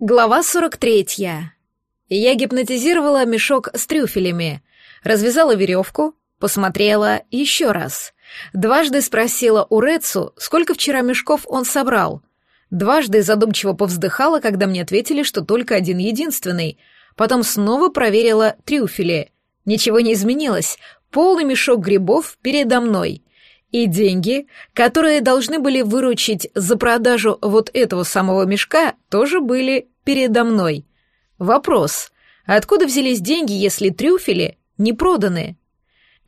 Глава 43. Я гипнотизировала мешок с трюфелями, развязала веревку, посмотрела еще раз. Дважды спросила у Рецу, сколько вчера мешков он собрал. Дважды задумчиво повздыхала, когда мне ответили, что только один единственный. Потом снова проверила трюфели. Ничего не изменилось. Полный мешок грибов передо мной — и деньги, которые должны были выручить за продажу вот этого самого мешка, тоже были передо мной. Вопрос, откуда взялись деньги, если трюфели не проданы?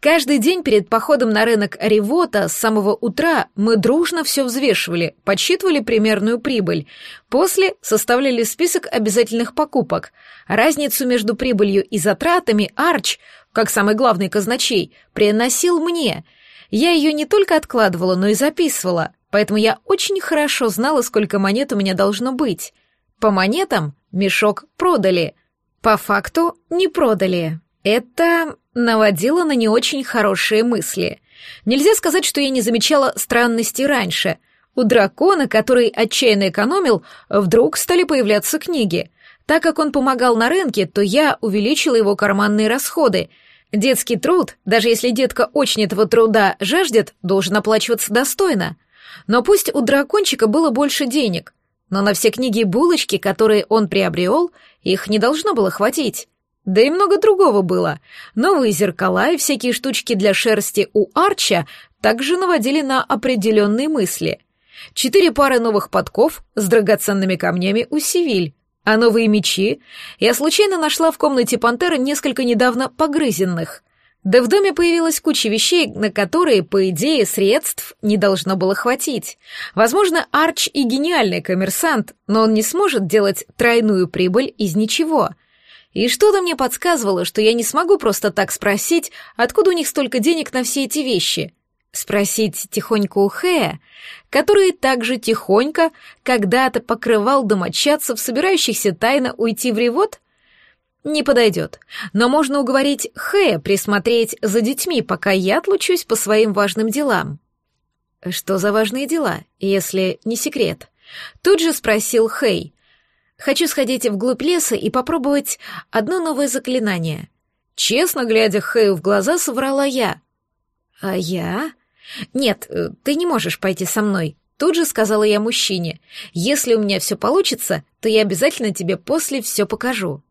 Каждый день перед походом на рынок Ревота с самого утра мы дружно все взвешивали, подсчитывали примерную прибыль. После составляли список обязательных покупок. Разницу между прибылью и затратами Арч, как самый главный казначей, приносил мне — я ее не только откладывала, но и записывала, поэтому я очень хорошо знала, сколько монет у меня должно быть. По монетам мешок продали. По факту не продали. Это наводило на не очень хорошие мысли. Нельзя сказать, что я не замечала странности раньше. У дракона, который отчаянно экономил, вдруг стали появляться книги. Так как он помогал на рынке, то я увеличила его карманные расходы — Детский труд, даже если детка очень этого труда жаждет, должен оплачиваться достойно. Но пусть у дракончика было больше денег, но на все книги и булочки, которые он приобрел, их не должно было хватить. Да и много другого было. Новые зеркала и всякие штучки для шерсти у Арча также наводили на определенные мысли. Четыре пары новых подков с драгоценными камнями у Сивиль, а новые мечи я случайно нашла в комнате пантеры несколько недавно погрызенных. Да в доме появилась куча вещей, на которые, по идее, средств не должно было хватить. Возможно, Арч и гениальный коммерсант, но он не сможет делать тройную прибыль из ничего. И что-то мне подсказывало, что я не смогу просто так спросить, откуда у них столько денег на все эти вещи. Спросить тихонько у Хэя, который также тихонько когда-то покрывал домочадцев, собирающихся тайно уйти в ревод? Не подойдет, но можно уговорить Хэя присмотреть за детьми, пока я отлучусь по своим важным делам. Что за важные дела, если не секрет? Тут же спросил Хэй. Хочу сходить вглубь леса и попробовать одно новое заклинание. Честно глядя Хэю в глаза, соврала я. А я... «Нет, э, ты не можешь пойти со мной», — тут же сказала я мужчине. «Если у меня все получится, то я обязательно тебе после все покажу».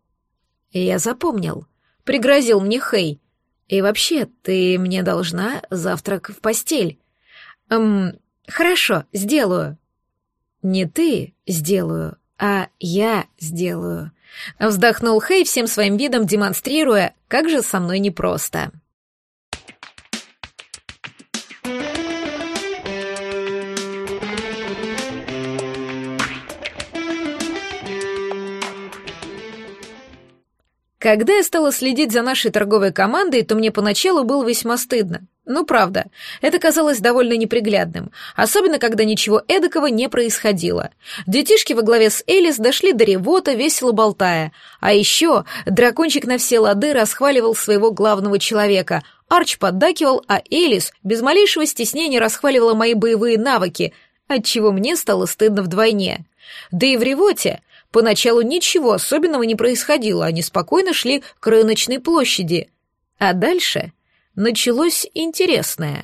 И я запомнил. Пригрозил мне Хей. «И вообще, ты мне должна завтрак в постель». «Эм, хорошо, сделаю». «Не ты сделаю, а я сделаю», — вздохнул Хей всем своим видом, демонстрируя, как же со мной непросто. Когда я стала следить за нашей торговой командой, то мне поначалу было весьма стыдно. Ну, правда, это казалось довольно неприглядным, особенно когда ничего эдакого не происходило. Детишки во главе с Элис дошли до ревота, весело болтая. А еще дракончик на все лады расхваливал своего главного человека. Арч поддакивал, а Элис без малейшего стеснения расхваливала мои боевые навыки, отчего мне стало стыдно вдвойне. Да и в ревоте Поначалу ничего особенного не происходило, они спокойно шли к рыночной площади. А дальше началось интересное.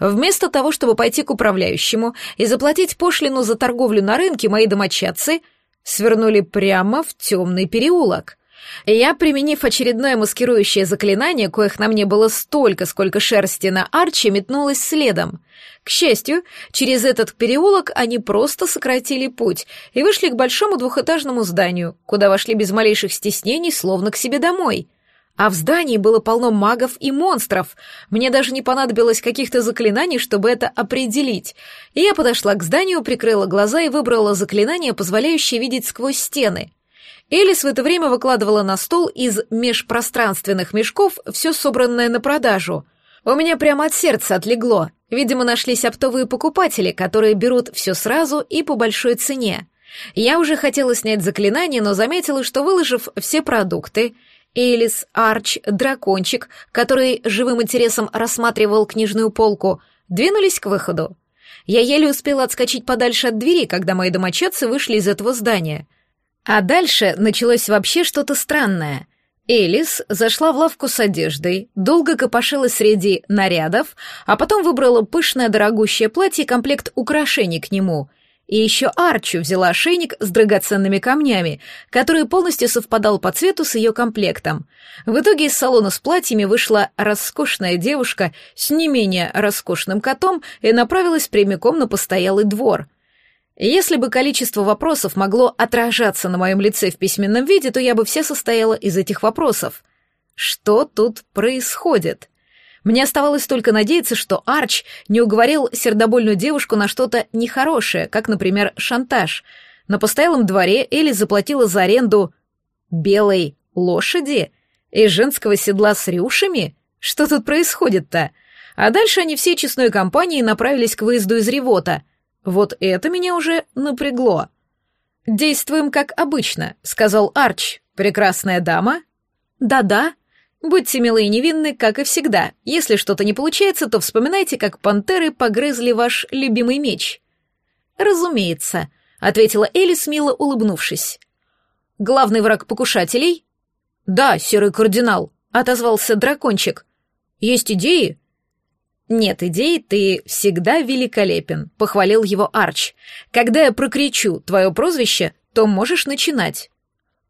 Вместо того, чтобы пойти к управляющему и заплатить пошлину за торговлю на рынке, мои домочадцы свернули прямо в темный переулок — я, применив очередное маскирующее заклинание, коих на мне было столько, сколько шерсти на Арчи, метнулась следом. К счастью, через этот переулок они просто сократили путь и вышли к большому двухэтажному зданию, куда вошли без малейших стеснений, словно к себе домой. А в здании было полно магов и монстров. Мне даже не понадобилось каких-то заклинаний, чтобы это определить. И я подошла к зданию, прикрыла глаза и выбрала заклинание, позволяющее видеть сквозь стены — Элис в это время выкладывала на стол из межпространственных мешков все собранное на продажу. У меня прямо от сердца отлегло. Видимо, нашлись оптовые покупатели, которые берут все сразу и по большой цене. Я уже хотела снять заклинание, но заметила, что выложив все продукты, Элис, Арч, Дракончик, который живым интересом рассматривал книжную полку, двинулись к выходу. Я еле успела отскочить подальше от двери, когда мои домочадцы вышли из этого здания. А дальше началось вообще что-то странное. Элис зашла в лавку с одеждой, долго копошилась среди нарядов, а потом выбрала пышное дорогущее платье и комплект украшений к нему. И еще Арчу взяла ошейник с драгоценными камнями, который полностью совпадал по цвету с ее комплектом. В итоге из салона с платьями вышла роскошная девушка с не менее роскошным котом и направилась прямиком на постоялый двор — если бы количество вопросов могло отражаться на моем лице в письменном виде, то я бы все состояла из этих вопросов. Что тут происходит? Мне оставалось только надеяться, что Арч не уговорил сердобольную девушку на что-то нехорошее, как, например, шантаж. На постоялом дворе Элли заплатила за аренду белой лошади и женского седла с рюшами? Что тут происходит-то? А дальше они всей честной компанией направились к выезду из Ревота — вот это меня уже напрягло. «Действуем как обычно», — сказал Арч. «Прекрасная дама?» «Да-да. Будьте милы и невинны, как и всегда. Если что-то не получается, то вспоминайте, как пантеры погрызли ваш любимый меч». «Разумеется», — ответила Элис, мило улыбнувшись. «Главный враг покушателей?» «Да, серый кардинал», — отозвался дракончик. «Есть идеи? «Нет идей, ты всегда великолепен», — похвалил его Арч. «Когда я прокричу твое прозвище, то можешь начинать».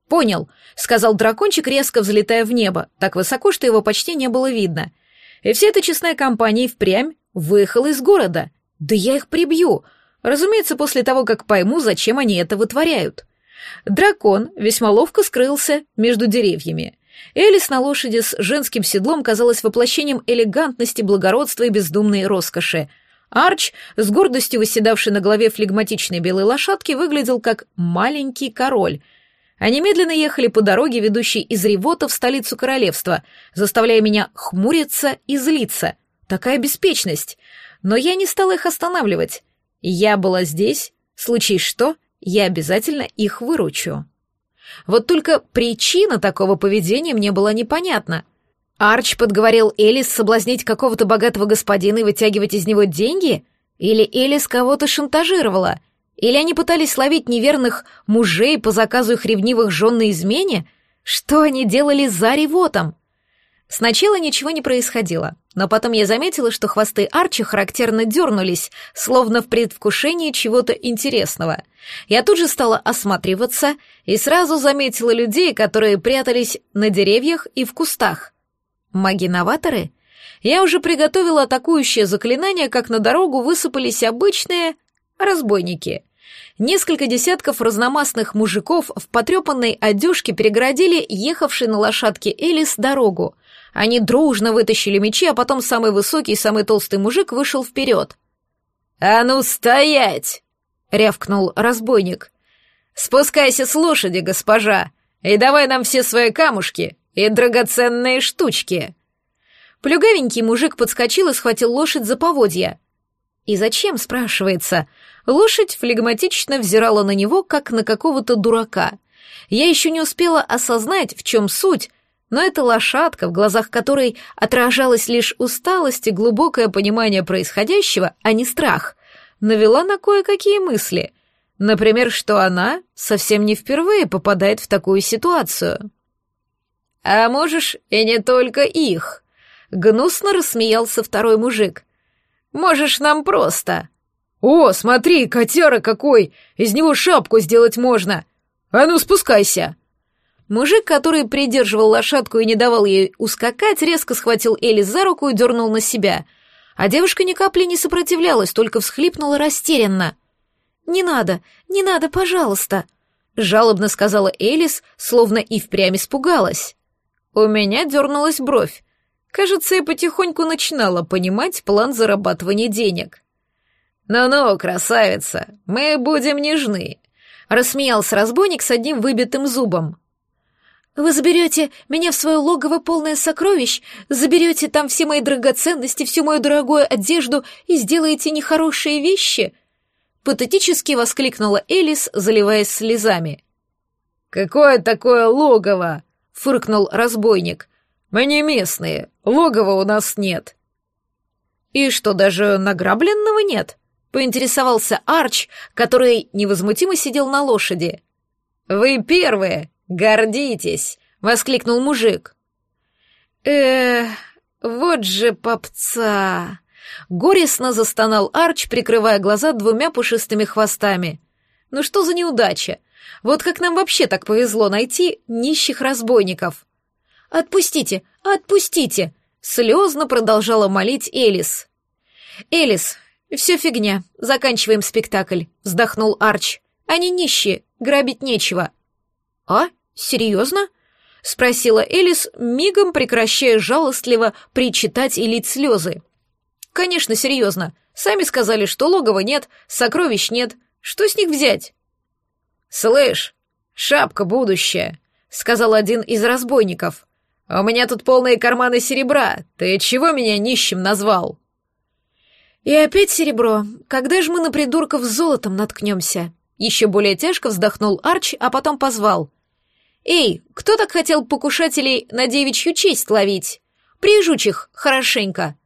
«Понял», — сказал дракончик, резко взлетая в небо, так высоко, что его почти не было видно. «И вся эта честная компания впрямь выехала из города. Да я их прибью. Разумеется, после того, как пойму, зачем они это вытворяют». Дракон весьма ловко скрылся между деревьями. Элис на лошади с женским седлом казалась воплощением элегантности, благородства и бездумной роскоши. Арч, с гордостью восседавший на голове флегматичной белой лошадки, выглядел как маленький король. Они медленно ехали по дороге, ведущей из Ревота в столицу королевства, заставляя меня хмуриться и злиться. Такая беспечность. Но я не стала их останавливать. Я была здесь, случись что, я обязательно их выручу. Вот только причина такого поведения мне была непонятна. Арч подговорил Элис соблазнить какого-то богатого господина и вытягивать из него деньги? Или Элис кого-то шантажировала? Или они пытались ловить неверных мужей по заказу их ревнивых жен на измене? Что они делали за ревотом? Сначала ничего не происходило, но потом я заметила, что хвосты Арчи характерно дернулись, словно в предвкушении чего-то интересного. Я тут же стала осматриваться и сразу заметила людей, которые прятались на деревьях и в кустах. Маги-новаторы? Я уже приготовила атакующее заклинание, как на дорогу высыпались обычные разбойники. Несколько десятков разномастных мужиков в потрепанной одежке перегородили ехавший на лошадке Элис дорогу — они дружно вытащили мечи, а потом самый высокий и самый толстый мужик вышел вперед. «А ну, стоять!» — рявкнул разбойник. «Спускайся с лошади, госпожа, и давай нам все свои камушки и драгоценные штучки!» Плюгавенький мужик подскочил и схватил лошадь за поводья. «И зачем?» — спрашивается. Лошадь флегматично взирала на него, как на какого-то дурака. Я еще не успела осознать, в чем суть, но эта лошадка, в глазах которой отражалась лишь усталость и глубокое понимание происходящего, а не страх, навела на кое-какие мысли. Например, что она совсем не впервые попадает в такую ситуацию. «А можешь, и не только их», — гнусно рассмеялся второй мужик. «Можешь нам просто». «О, смотри, котяра какой! Из него шапку сделать можно! А ну, спускайся!» Мужик, который придерживал лошадку и не давал ей ускакать, резко схватил Элли за руку и дернул на себя. А девушка ни капли не сопротивлялась, только всхлипнула растерянно. «Не надо, не надо, пожалуйста», — жалобно сказала Элис, словно и впрямь испугалась. У меня дернулась бровь. Кажется, я потихоньку начинала понимать план зарабатывания денег. «Ну-ну, красавица, мы будем нежны», — рассмеялся разбойник с одним выбитым зубом. Вы заберете меня в свое логово полное сокровищ, заберете там все мои драгоценности, всю мою дорогую одежду и сделаете нехорошие вещи?» Патетически воскликнула Элис, заливаясь слезами. «Какое такое логово?» — фыркнул разбойник. «Мы не местные, логова у нас нет». «И что, даже награбленного нет?» — поинтересовался Арч, который невозмутимо сидел на лошади. «Вы первые!» «Гордитесь!» — воскликнул мужик. э вот же попца!» Горестно застонал Арч, прикрывая глаза двумя пушистыми хвостами. «Ну что за неудача? Вот как нам вообще так повезло найти нищих разбойников?» «Отпустите! Отпустите!» — слезно продолжала молить Элис. «Элис, все фигня. Заканчиваем спектакль», — вздохнул Арч. «Они нищие, грабить нечего». «А?» «Серьезно?» — спросила Элис, мигом прекращая жалостливо причитать и лить слезы. «Конечно, серьезно. Сами сказали, что логова нет, сокровищ нет. Что с них взять?» «Слышь, шапка будущая», — сказал один из разбойников. «У меня тут полные карманы серебра. Ты чего меня нищим назвал?» «И опять серебро. Когда же мы на придурков с золотом наткнемся?» Еще более тяжко вздохнул Арч, а потом позвал. «Эй, кто так хотел покушателей на девичью честь ловить? Прижучь их хорошенько!»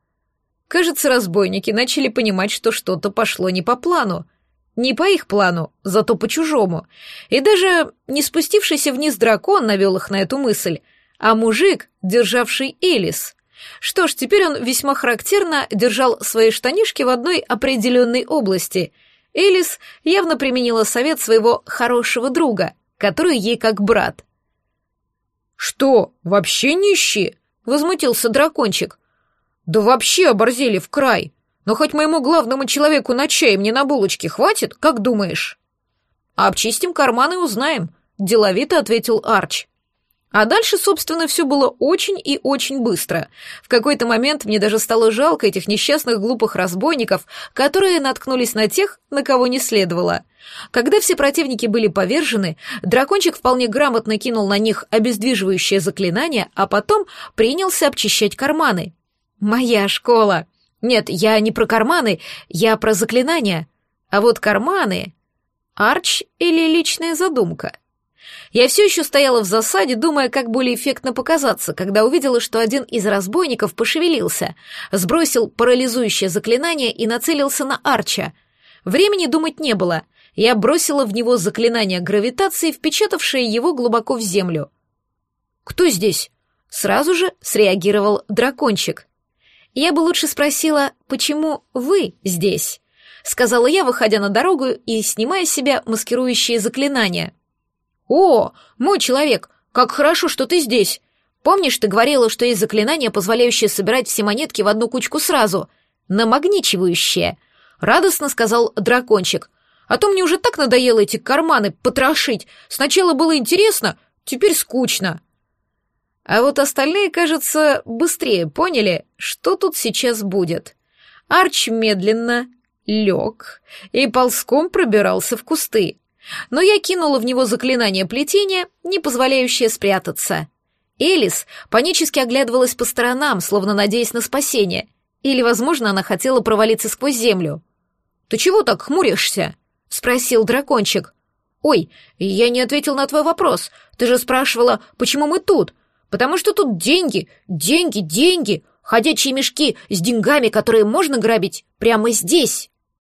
Кажется, разбойники начали понимать, что что-то пошло не по плану. Не по их плану, зато по чужому. И даже не спустившийся вниз дракон навел их на эту мысль, а мужик, державший Элис. Что ж, теперь он весьма характерно держал свои штанишки в одной определенной области. Элис явно применила совет своего хорошего друга, который ей как брат — «Что, вообще нищие?» — возмутился дракончик. «Да вообще оборзели в край. Но хоть моему главному человеку на чай мне на булочке хватит, как думаешь?» «Обчистим карманы и узнаем», — деловито ответил Арч. А дальше, собственно, все было очень и очень быстро. В какой-то момент мне даже стало жалко этих несчастных глупых разбойников, которые наткнулись на тех, на кого не следовало. Когда все противники были повержены, дракончик вполне грамотно кинул на них обездвиживающее заклинание, а потом принялся обчищать карманы. «Моя школа!» «Нет, я не про карманы, я про заклинания. А вот карманы...» «Арч или личная задумка?» Я все еще стояла в засаде, думая, как более эффектно показаться, когда увидела, что один из разбойников пошевелился, сбросил парализующее заклинание и нацелился на Арча. Времени думать не было. Я бросила в него заклинание гравитации, впечатавшее его глубоко в землю. «Кто здесь?» Сразу же среагировал дракончик. Я бы лучше спросила, почему вы здесь? Сказала я, выходя на дорогу и снимая с себя маскирующие заклинания. «О, мой человек, как хорошо, что ты здесь! Помнишь, ты говорила, что есть заклинание, позволяющее собирать все монетки в одну кучку сразу? Намагничивающее!» — радостно сказал дракончик. «А то мне уже так надоело эти карманы потрошить. Сначала было интересно, теперь скучно». А вот остальные, кажется, быстрее поняли, что тут сейчас будет. Арч медленно лег и ползком пробирался в кусты но я кинула в него заклинание плетения, не позволяющее спрятаться. Элис панически оглядывалась по сторонам, словно надеясь на спасение, или, возможно, она хотела провалиться сквозь землю. «Ты чего так хмуришься?» — спросил дракончик. «Ой, я не ответил на твой вопрос. Ты же спрашивала, почему мы тут? Потому что тут деньги, деньги, деньги, ходячие мешки с деньгами, которые можно грабить прямо здесь».